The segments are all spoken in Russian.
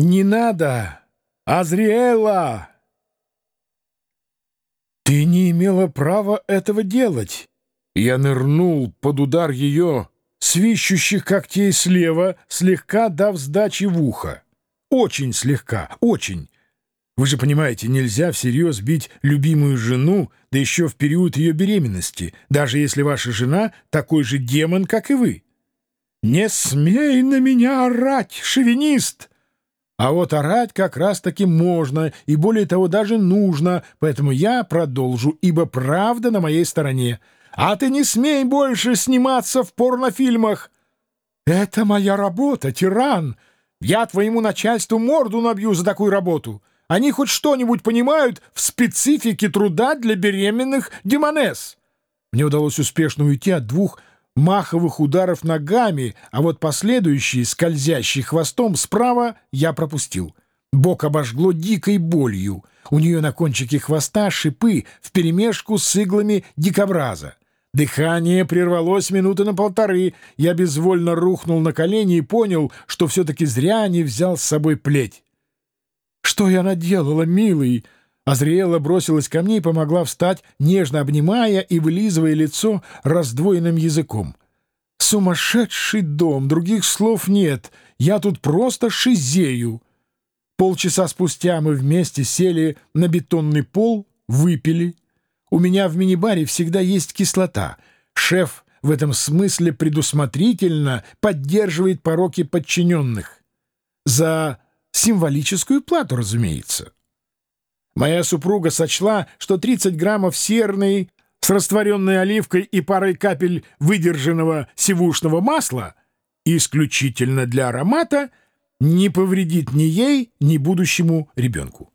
«Не надо! Азриэла!» «Ты не имела права этого делать!» Я нырнул под удар ее свищущих когтей слева, слегка дав сдачи в ухо. Очень слегка, очень. Вы же понимаете, нельзя всерьез бить любимую жену, да еще в период ее беременности, даже если ваша жена такой же демон, как и вы. «Не смей на меня орать, шовинист!» А вот орать как раз-таки можно, и более того даже нужно, поэтому я продолжу, ибо правда на моей стороне. А ты не смей больше сниматься в порнофильмах. Это моя работа, тиран. Я твоему начальству морду набью за такую работу. Они хоть что-нибудь понимают в специфике труда для беременных демонесс. Мне удалось успешно уйти от двух маховых ударов ногами, а вот последующий, скользящий хвостом справа, я пропустил. Бок обожгло дикой болью. У нее на кончике хвоста шипы вперемешку с иглами дикобраза. Дыхание прервалось минуты на полторы. Я безвольно рухнул на колени и понял, что все-таки зря не взял с собой плеть. «Что я наделала, милый?» Азриэла бросилась ко мне и помогла встать, нежно обнимая и вылизывая лицо раздвоенным языком. «Сумасшедший дом! Других слов нет! Я тут просто шизею!» Полчаса спустя мы вместе сели на бетонный пол, выпили. У меня в мини-баре всегда есть кислота. Шеф в этом смысле предусмотрительно поддерживает пороки подчиненных. За Символическую плату, разумеется. Моя супруга сочла, что 30 граммов серной с растворенной оливкой и парой капель выдержанного сивушного масла исключительно для аромата не повредит ни ей, ни будущему ребенку.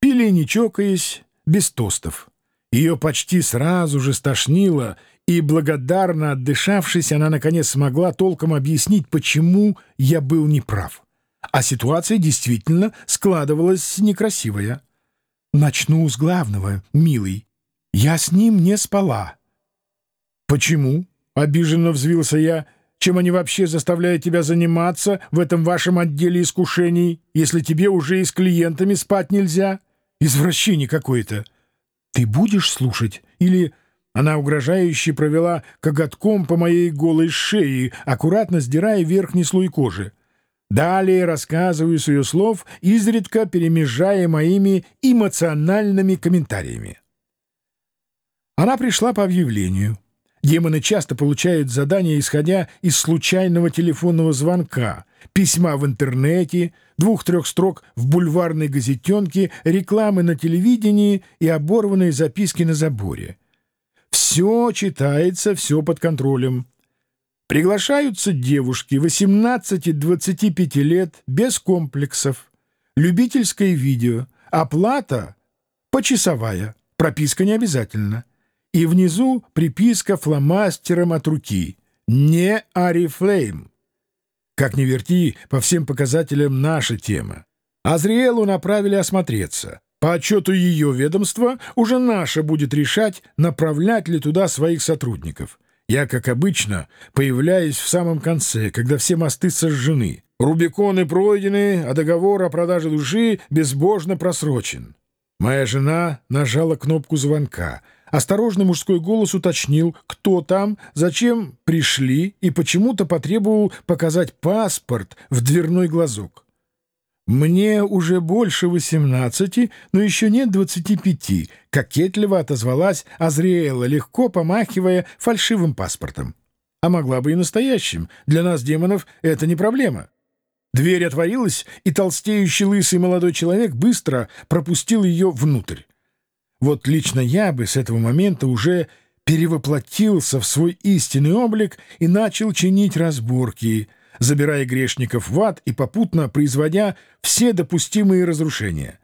Пили, не чокаясь, без тостов. Ее почти сразу же стошнило, и, благодарно отдышавшись, она, наконец, смогла толком объяснить, почему я был неправ. А ситуация действительно складывалась некрасивая. Начну с главного, милый. Я с ним не спала. Почему? Обиженно взвился я. Чем они вообще заставляют тебя заниматься в этом вашем отделе искушений, если тебе уже и с клиентами спать нельзя? Извращение какое-то. Ты будешь слушать? Или... Она угрожающе провела коготком по моей голой шее, аккуратно сдирая верхний слой кожи. Далее рассказываю с ее слов, изредка перемежая моими эмоциональными комментариями. Она пришла по объявлению. Демоны часто получают задания, исходя из случайного телефонного звонка, письма в интернете, двух-трех строк в бульварной газетенке, рекламы на телевидении и оборванные записки на заборе. Все читается, все под контролем. Приглашаются девушки 18-25 лет без комплексов. Любительское видео. Оплата почасовая. Прописка не обязательно. И внизу приписка фломастером от руки. Не Арифлейм. Как ни верти, по всем показателям наша тема. Азриэлу направили осмотреться. По отчету ее ведомства уже наше будет решать, направлять ли туда своих сотрудников. Я, как обычно, появляюсь в самом конце, когда все мосты сожжены. Рубиконы пройдены, а договор о продаже души безбожно просрочен. Моя жена нажала кнопку звонка. Осторожный мужской голос уточнил, кто там, зачем пришли и почему-то потребовал показать паспорт в дверной глазок. «Мне уже больше восемнадцати, но еще нет двадцати пяти», — кокетливо отозвалась Азриэла, легко помахивая фальшивым паспортом. «А могла бы и настоящим. Для нас, демонов, это не проблема». Дверь отворилась, и толстеющий лысый молодой человек быстро пропустил ее внутрь. Вот лично я бы с этого момента уже перевоплотился в свой истинный облик и начал чинить разборки — забирая грешников в ад и попутно производя все допустимые разрушения.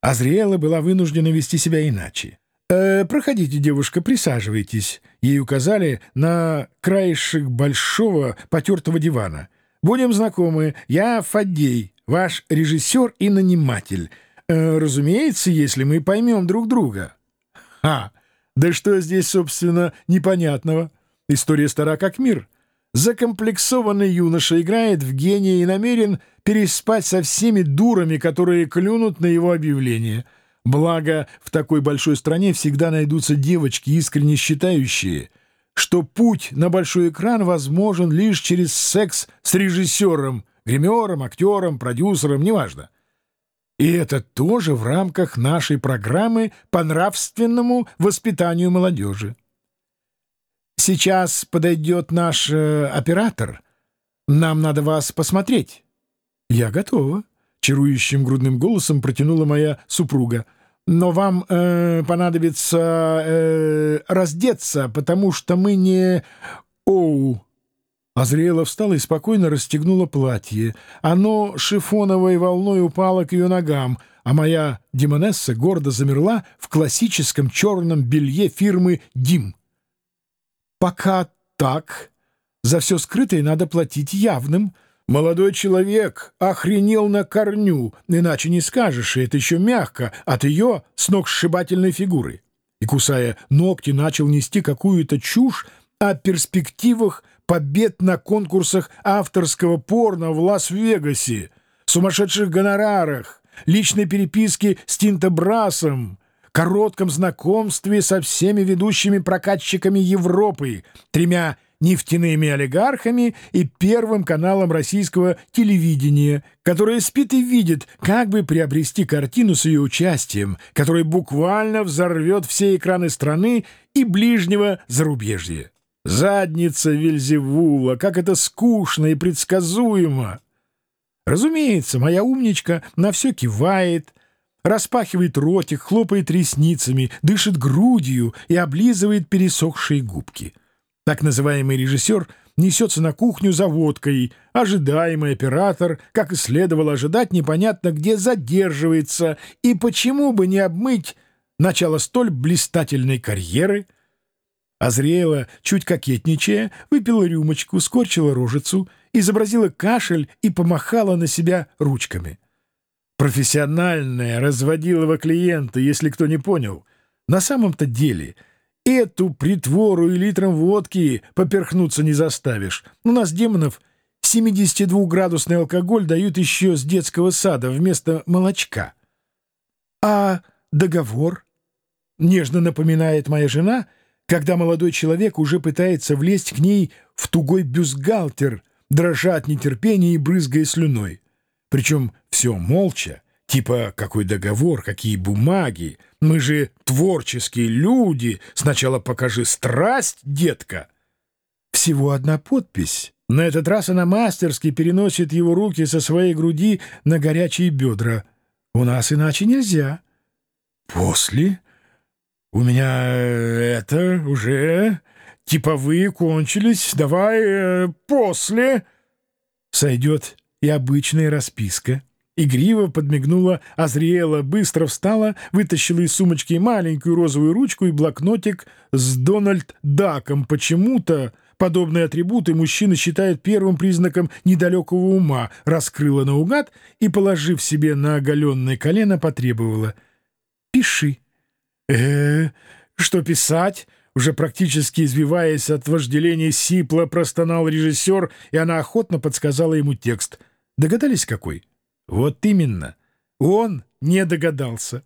Азриэла была вынуждена вести себя иначе. «Э, «Проходите, девушка, присаживайтесь». Ей указали на краешек большого потертого дивана. «Будем знакомы. Я Фаддей, ваш режиссер и наниматель. Э, разумеется, если мы поймем друг друга». «Ха! Да что здесь, собственно, непонятного? История стара как мир». Закомплексованный юноша играет в гения и намерен переспать со всеми дурами, которые клюнут на его объявление. Благо, в такой большой стране всегда найдутся девочки, искренне считающие, что путь на большой экран возможен лишь через секс с режиссером, гримером, актером, продюсером, неважно. И это тоже в рамках нашей программы по нравственному воспитанию молодежи. Сейчас подойдет наш э, оператор. Нам надо вас посмотреть. Я готова. Чарующим грудным голосом протянула моя супруга. Но вам э, понадобится э, раздеться, потому что мы не... Оу! Азриэла встала и спокойно расстегнула платье. Оно шифоновой волной упало к ее ногам, а моя демонесса гордо замерла в классическом черном белье фирмы «Дим». Пока так, за все скрытое надо платить явным. Молодой человек охренел на корню, иначе не скажешь, и это еще мягко, от ее сногсшибательной фигуры. И, кусая ногти, начал нести какую-то чушь о перспективах побед на конкурсах авторского порно в Лас-Вегасе, сумасшедших гонорарах, личной переписке с Тинтобрасом, коротком знакомстве со всеми ведущими прокатчиками Европы, тремя нефтяными олигархами и первым каналом российского телевидения, которое спит и видит, как бы приобрести картину с ее участием, которая буквально взорвет все экраны страны и ближнего зарубежья. Задница Вельзевула, как это скучно и предсказуемо! Разумеется, моя умничка на все кивает, распахивает ротик, хлопает ресницами, дышит грудью и облизывает пересохшие губки. Так называемый режиссер несется на кухню за водкой, ожидаемый оператор, как и следовало ожидать, непонятно где задерживается, и почему бы не обмыть начало столь блистательной карьеры. Азриэла, чуть кокетничая, выпила рюмочку, скорчила рожицу, изобразила кашель и помахала на себя ручками — профессиональная разводилова клиента, если кто не понял. На самом-то деле эту притвору и литром водки поперхнуться не заставишь. У нас демонов 72-градусный алкоголь дают еще с детского сада вместо молочка. А договор? Нежно напоминает моя жена, когда молодой человек уже пытается влезть к ней в тугой бюстгальтер, дрожа от нетерпения и брызгая слюной. Причем все молча, типа какой договор, какие бумаги. Мы же творческие люди. Сначала покажи страсть, детка. Всего одна подпись. На этот раз она мастерски переносит его руки со своей груди на горячие бедра. У нас иначе нельзя. После? У меня э, это уже типовые кончились. Давай э, после. Сойдет и обычная расписка. Игриво подмигнула Азриэла, быстро встала, вытащила из сумочки маленькую розовую ручку и блокнотик с Дональд Даком. Почему-то подобные атрибуты мужчины считают первым признаком недалекого ума, раскрыла наугад и, положив себе на оголенное колено, потребовала. «Пиши». «Э-э, что писать?» Уже практически извиваясь от вожделения сипла, простонал режиссер, и она охотно подсказала ему текст — Догадались, какой? Вот именно. Он не догадался.